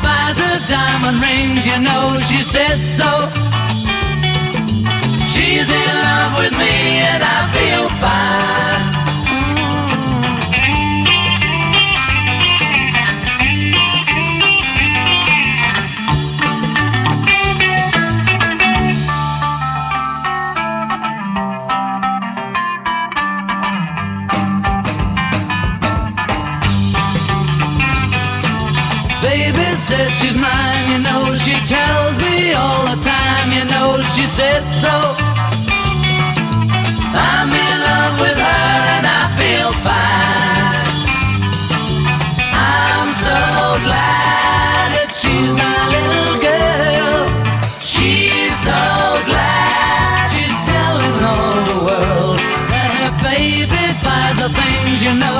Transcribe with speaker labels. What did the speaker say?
Speaker 1: Buys her diamond rings, you know. She said so. Baby says she's mine, you know she tells me all the time, you know she said so. I'm in love with her and I feel fine. I'm so glad that she's my little girl. She's so glad she's telling all the world that her baby buys the things, you know.